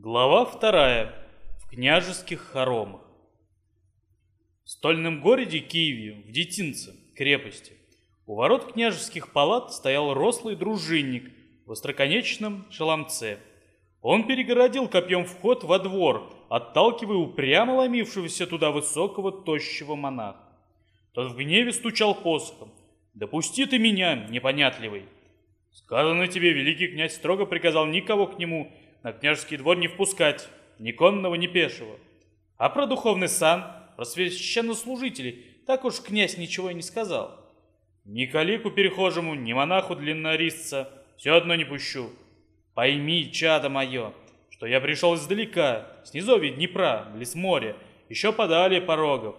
Глава вторая. В княжеских хоромах. В стольном городе Киеве, в Детинце, крепости, у ворот княжеских палат стоял рослый дружинник в остроконечном шеломце. Он перегородил копьем вход во двор, отталкивая упрямо ломившегося туда высокого тощего монаха. Тот в гневе стучал посохом. «Допусти ты меня, непонятливый!» «Сказано тебе, великий князь строго приказал никого к нему на княжеский двор не впускать, ни конного, ни пешего. А про духовный сан, про священнослужителей, так уж князь ничего и не сказал. Ни калику перехожему, ни монаху длиннорисца, все одно не пущу. Пойми, чадо мое, что я пришел издалека, с низовья Днепра, близ моря, еще подали порогов.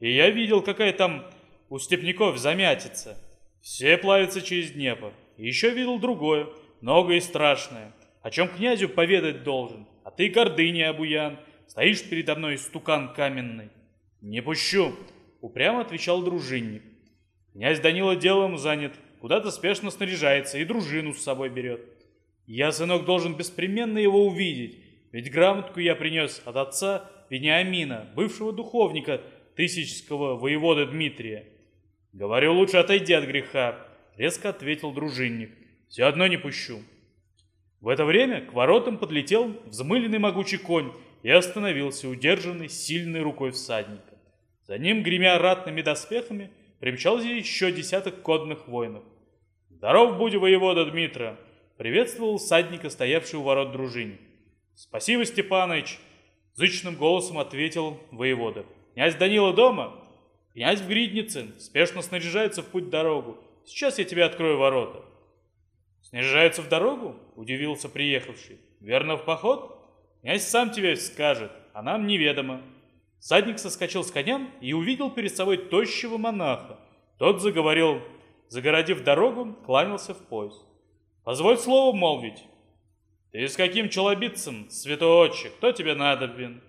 И я видел, какая там у степняков замятится. Все плавятся через Днепр. И еще видел другое, многое и страшное о чем князю поведать должен, а ты, гордыня, обуян, стоишь передо мной стукан каменный. Не пущу, упрямо отвечал дружинник. Князь Данила делом занят, куда-то спешно снаряжается и дружину с собой берет. Я, сынок, должен беспременно его увидеть, ведь грамотку я принес от отца Вениамина, бывшего духовника тысячского воевода Дмитрия. Говорю, лучше отойди от греха, резко ответил дружинник. Все одно не пущу. В это время к воротам подлетел взмыленный могучий конь и остановился, удержанный сильной рукой всадника. За ним, гремя ратными доспехами, примчался еще десяток кодных воинов. «Здоров будь, воевода Дмитра!» — приветствовал всадника, стоявший у ворот дружине. «Спасибо, Степаныч!» — зычным голосом ответил воевода. «Князь Данила дома?» «Князь в Гриднице, спешно снаряжается в путь-дорогу. Сейчас я тебе открою ворота». «Снижается в дорогу?» – удивился приехавший. «Верно в поход? Князь сам тебе скажет, а нам неведомо». Садник соскочил с коня и увидел перед собой тощего монаха. Тот заговорил, загородив дорогу, кланялся в пояс. «Позволь слово молвить. Ты с каким челобитцем, святой кто тебе надобен?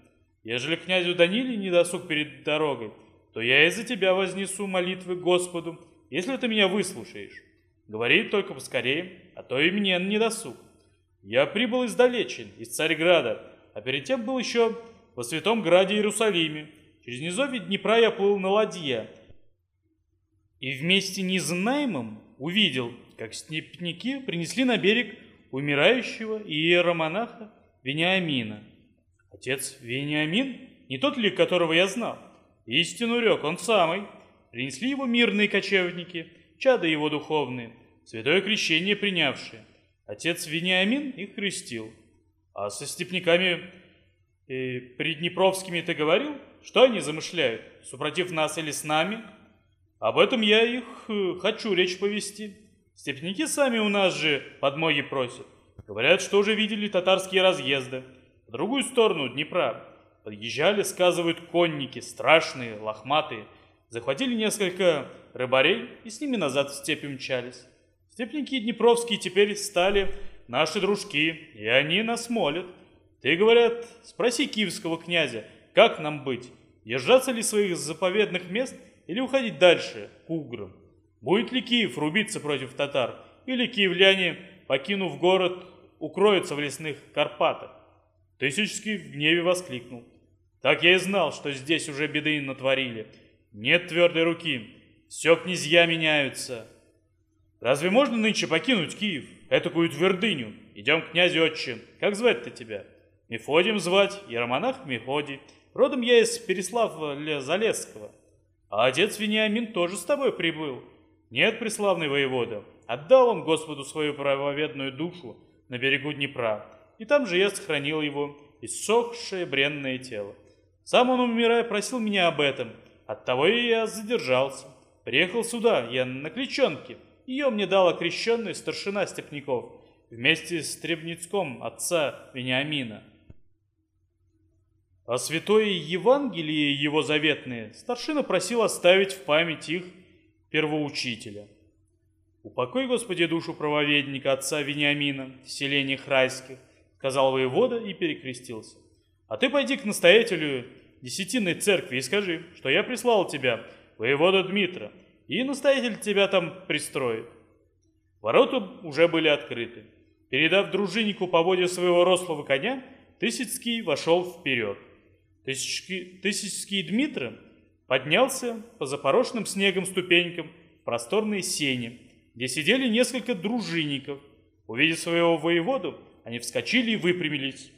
Ежели князю Даниле не досуг перед дорогой, то я из-за тебя вознесу молитвы Господу, если ты меня выслушаешь. Говори только поскорее, а то и мне не досуг. Я прибыл издалече, из Царьграда, а перед тем был еще во Святом Граде Иерусалиме. Через низовье Днепра я плыл на ладье. И вместе незнаемым увидел, как степняки принесли на берег умирающего иеромонаха Вениамина. Отец Вениамин, не тот ли, которого я знал? Истину рек, он самый. Принесли его мирные кочевники, чада его духовные, святое крещение принявшие. Отец Вениамин их крестил. А со степняками э, приднепровскими ты говорил? Что они замышляют? Супротив нас или с нами? Об этом я их э, хочу речь повести. Степняки сами у нас же подмоги просят. Говорят, что уже видели татарские разъезды. По другую сторону Днепра. Подъезжали, сказывают, конники, страшные, лохматые. Захватили несколько рыбарей и с ними назад в степи мчались. Степники Днепровские теперь стали наши дружки, и они нас молят. Ты, говорят, спроси киевского князя, как нам быть, езжаться ли своих заповедных мест или уходить дальше, к уграм? Будет ли Киев рубиться против татар, или киевляне, покинув город, укроются в лесных Карпатах? Тысячский в гневе воскликнул. Так я и знал, что здесь уже беды натворили. Нет твердой руки, все князья меняются. Разве можно нынче покинуть Киев, этакую твердыню? Идем к князю отче. Как звать-то тебя? Мефодием звать, Яромонах Мефодий. Родом я из Переславля Залесского. А отец Вениамин тоже с тобой прибыл. Нет, преславный воевода, отдал он Господу свою правоведную душу на берегу Днепра, и там же я сохранил его, иссохшее бренное тело. Сам он, умирая, просил меня об этом, оттого и я задержался. Приехал сюда, я на Кличонке, ее мне дал окрещенный старшина Степняков вместе с Требницком отца Вениамина. А святое Евангелие его заветные старшина просил оставить в память их первоучителя. «Упокой, Господи, душу правоведника отца Вениамина в селениях райских», сказал воевода и перекрестился. «А ты пойди к настоятелю десятинной церкви и скажи, что я прислал тебя, воевода Дмитра, и настоятель тебя там пристроит. Ворота уже были открыты. Передав дружиннику поводья своего рослого коня, Тысяцкий вошел вперед. Тысячки, Тысяцкий Дмитрий поднялся по запорошенным снегом ступенькам в просторные сени, где сидели несколько дружинников. Увидев своего воеводу, они вскочили и выпрямились.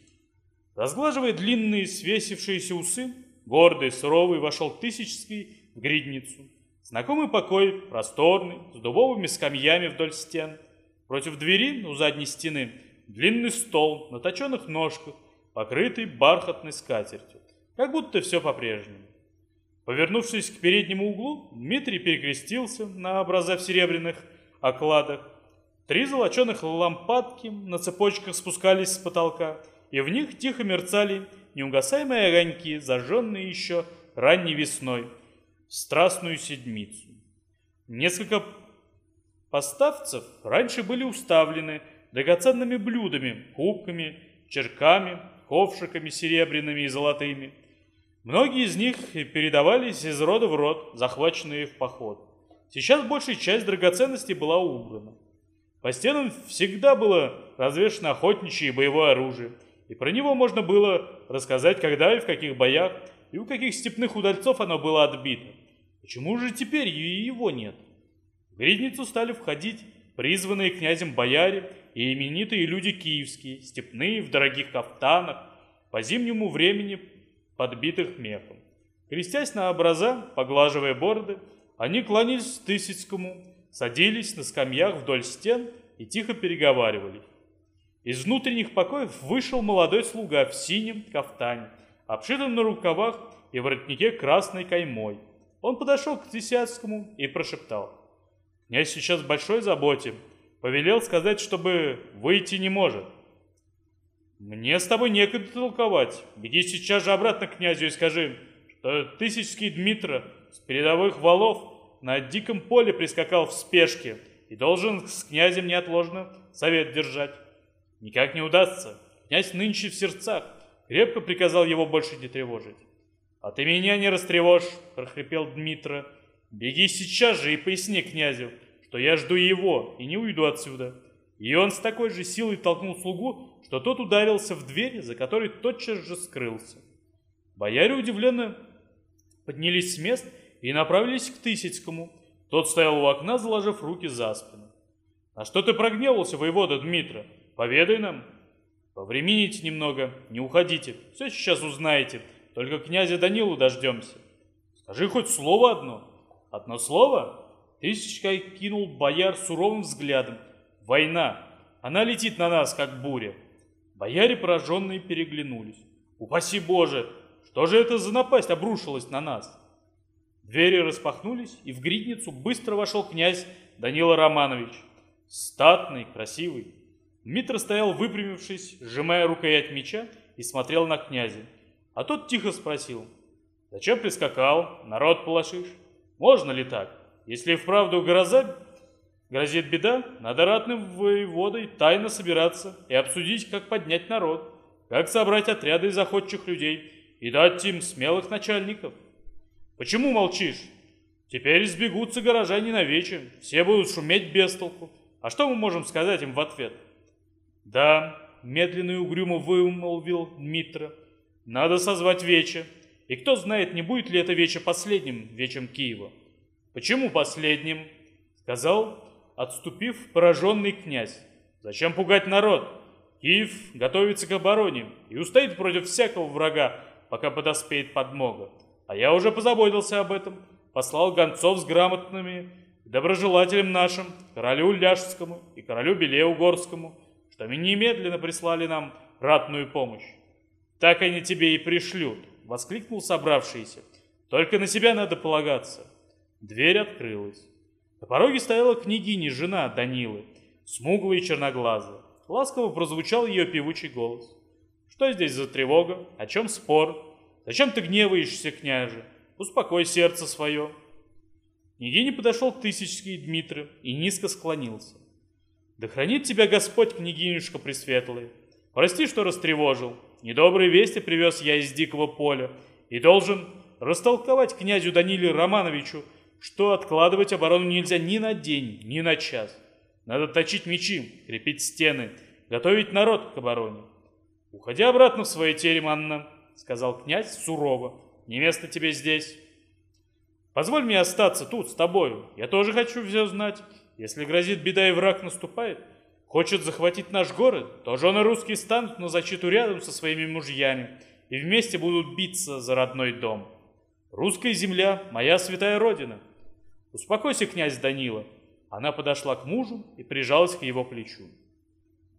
Разглаживая длинные свесившиеся усы, гордый, суровый вошел Тысячский в гридницу. Знакомый покой, просторный, с дубовыми скамьями вдоль стен. Против двери у задней стены длинный стол на точенных ножках, покрытый бархатной скатертью, как будто все по-прежнему. Повернувшись к переднему углу, Дмитрий перекрестился на образа в серебряных окладах. Три золоченых лампадки на цепочках спускались с потолка, и в них тихо мерцали неугасаемые огоньки, зажженные еще ранней весной, страстную седмицу. Несколько поставцев раньше были уставлены драгоценными блюдами, кубками, черками, ковшиками серебряными и золотыми. Многие из них передавались из рода в род, захваченные в поход. Сейчас большая часть драгоценностей была убрана. По стенам всегда было развешено охотничье и боевое оружие, и про него можно было рассказать, когда и в каких боях, и у каких степных удальцов оно было отбито. Почему же теперь и его нет? В гридницу стали входить призванные князем бояре и именитые люди киевские, степные в дорогих кафтанах, по зимнему времени подбитых мехом. Крестясь на образа, поглаживая бороды, они кланялись Тысяцкому, садились на скамьях вдоль стен и тихо переговаривались. Из внутренних покоев вышел молодой слуга в синем кафтане, обшитом на рукавах и воротнике красной каймой. Он подошел к Тысяцкому и прошептал. «Князь сейчас в большой заботе. Повелел сказать, чтобы выйти не может. Мне с тобой некогда толковать. Беги сейчас же обратно к князю и скажи, что Тысячский Дмитро с передовых валов на диком поле прискакал в спешке и должен с князем неотложно совет держать. Никак не удастся. Князь нынче в сердцах. Крепко приказал его больше не тревожить. «А ты меня не растревожь!» – прохрипел Дмитро. «Беги сейчас же и поясни князю, что я жду его и не уйду отсюда». И он с такой же силой толкнул слугу, что тот ударился в дверь, за которой тотчас же скрылся. Бояре удивленно поднялись с мест и направились к Тысяцкому. Тот стоял у окна, заложив руки за спину. «А что ты прогневался, воевода Дмитра? Поведай нам». «Повремените немного, не уходите, все сейчас узнаете, только князя Данилу дождемся». «Скажи хоть слово одно». «Одно слово?» Тысячка кинул бояр суровым взглядом. «Война! Она летит на нас, как буря!» Бояре пораженные переглянулись. «Упаси Боже! Что же это за напасть обрушилась на нас?» Двери распахнулись, и в гридницу быстро вошел князь Данила Романович. Статный, красивый. Митр стоял выпрямившись, сжимая рукоять меча и смотрел на князя. А тот тихо спросил. «Зачем прискакал? Народ полошишь? Можно ли так? Если вправду гроза грозит беда, надо ратным воеводой тайно собираться и обсудить, как поднять народ, как собрать отряды из охотчих людей и дать им смелых начальников. Почему молчишь? Теперь сбегутся горожане навече, все будут шуметь без толку. А что мы можем сказать им в ответ? Да, медленно и угрюмо вымолвил Дмитро, надо созвать вече. И кто знает, не будет ли это вече последним вечем Киева. Почему последним? Сказал, отступив пораженный князь. Зачем пугать народ? Киев готовится к обороне и устоит против всякого врага, пока подоспеет подмога. А я уже позаботился об этом, послал гонцов с грамотными доброжелателям нашим, королю Ляжскому и королю Белеугорскому, что они немедленно прислали нам ратную помощь. Так они тебе и пришлют, воскликнул собравшийся. Только на себя надо полагаться. Дверь открылась. На пороге стояла княгиня, жена Данилы, смуглая и черноглазая. Ласково прозвучал ее певучий голос. Что здесь за тревога? О чем спор? Зачем ты гневаешься, княже? Успокой сердце свое. Княгине подошел Тысячский Дмитрий и низко склонился. Да хранит тебя Господь, княгинюшка Пресветлая. Прости, что растревожил. Недобрые вести привез я из дикого поля и должен растолковать князю Даниле Романовичу, что откладывать оборону нельзя ни на день, ни на час. Надо точить мечи, крепить стены, готовить народ к обороне. «Уходи обратно в свой терем, Анна», — сказал князь сурово. «Не место тебе здесь». «Позволь мне остаться тут с тобою. Я тоже хочу все знать. Если грозит беда и враг наступает, хочет захватить наш город, то жены русские станут на защиту рядом со своими мужьями и вместе будут биться за родной дом. Русская земля — моя святая родина. Успокойся, князь Данила». Она подошла к мужу и прижалась к его плечу.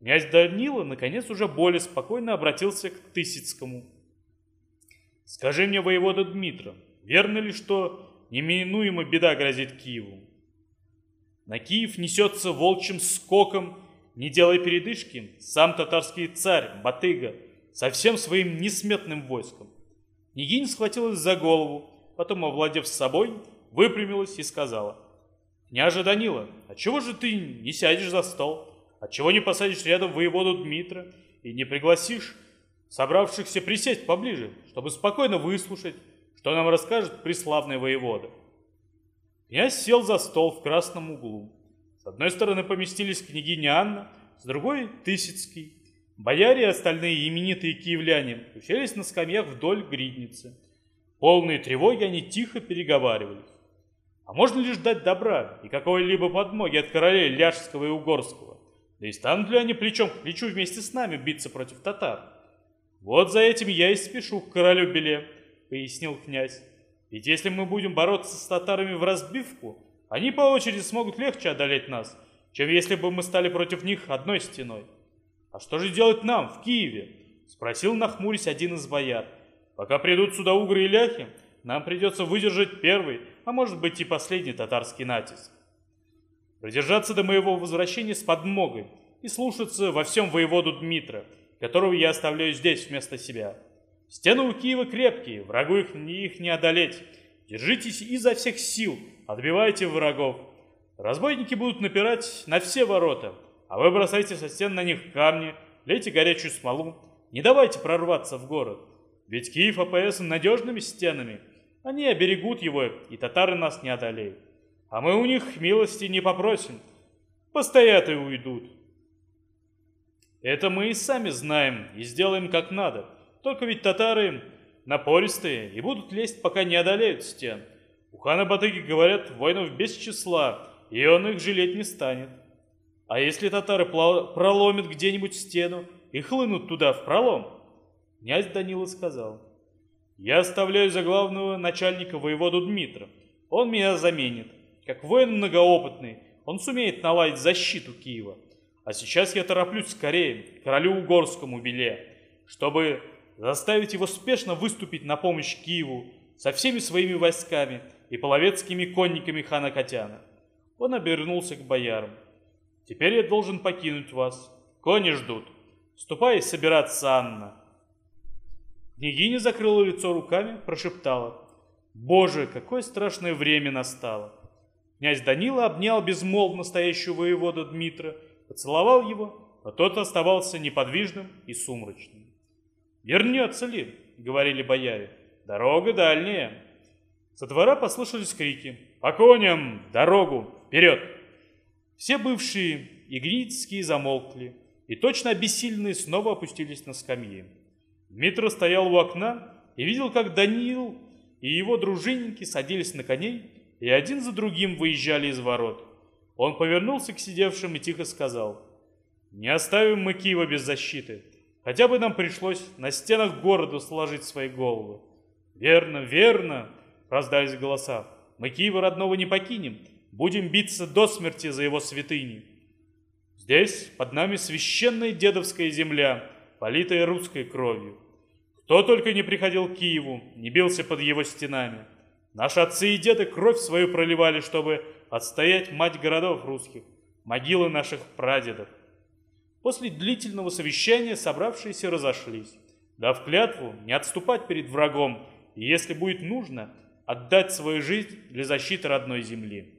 Князь Данила, наконец, уже более спокойно обратился к Тысяцкому. «Скажи мне, воевода Дмитро, верно ли, что неминуемо беда грозит Киеву? На Киев несется волчьим скоком, не делая передышки, сам татарский царь Батыга со всем своим несметным войском. Княгиня схватилась за голову, потом, овладев собой, выпрямилась и сказала, «Княже Данила, а чего же ты не сядешь за стол?» Отчего не посадишь рядом воеводу Дмитра и не пригласишь собравшихся присесть поближе, чтобы спокойно выслушать, что нам расскажет преславный воевода? Князь сел за стол в красном углу. С одной стороны поместились княгиня Анна, с другой — Тысяцкий. Бояре и остальные именитые киевляне уселись на скамьях вдоль гридницы. Полные тревоги они тихо переговаривались. А можно ли ждать добра и какой-либо подмоги от королей Ляжского и Угорского? Да и станут ли они плечом к плечу вместе с нами биться против татар? Вот за этим я и спешу к королю Беле, пояснил князь. Ведь если мы будем бороться с татарами в разбивку, они по очереди смогут легче одолеть нас, чем если бы мы стали против них одной стеной. А что же делать нам в Киеве? Спросил нахмурясь один из бояр. Пока придут сюда угры и ляхи, нам придется выдержать первый, а может быть и последний татарский натиск продержаться до моего возвращения с подмогой и слушаться во всем воеводу Дмитра, которого я оставляю здесь вместо себя. Стены у Киева крепкие, врагу их, их не одолеть. Держитесь изо всех сил, отбивайте врагов. Разбойники будут напирать на все ворота, а вы бросайте со стен на них камни, лейте горячую смолу, не давайте прорваться в город. Ведь Киев опоясан надежными стенами, они оберегут его, и татары нас не одолеют а мы у них милости не попросим. Постоят и уйдут. Это мы и сами знаем и сделаем как надо. Только ведь татары напористые и будут лезть, пока не одолеют стен. У хана Батыги, говорят, воинов без числа, и он их жалеть не станет. А если татары проломят где-нибудь стену и хлынут туда в пролом? Князь Данила сказал, я оставляю за главного начальника воеводу Дмитра. Он меня заменит. Как воин многоопытный, он сумеет наладить защиту Киева. А сейчас я тороплюсь скорее к королю Угорскому Беле, чтобы заставить его спешно выступить на помощь Киеву со всеми своими войсками и половецкими конниками хана Катяна. Он обернулся к боярам. «Теперь я должен покинуть вас. Кони ждут. Ступай собираться, Анна». Княгиня закрыла лицо руками, прошептала. «Боже, какое страшное время настало!» Князь Данила обнял безмолвно стоящего воевода Дмитра, поцеловал его, но тот оставался неподвижным и сумрачным. «Вернется ли?» — говорили бояре. «Дорога дальняя». Со двора послышались крики. «По коням! Дорогу! Вперед!» Все бывшие игрицкие замолкли, и точно обессиленные снова опустились на скамьи. Дмитро стоял у окна и видел, как Данил и его дружинники садились на коней и один за другим выезжали из ворот. Он повернулся к сидевшим и тихо сказал, «Не оставим мы Киева без защиты. Хотя бы нам пришлось на стенах города сложить свои головы». «Верно, верно!» — раздались голоса. «Мы Киева родного не покинем. Будем биться до смерти за его святыни». Здесь под нами священная дедовская земля, политая русской кровью. Кто только не приходил к Киеву, не бился под его стенами. Наши отцы и деды кровь свою проливали, чтобы отстоять мать городов русских, могилы наших прадедов. После длительного совещания собравшиеся разошлись, дав клятву не отступать перед врагом и, если будет нужно, отдать свою жизнь для защиты родной земли.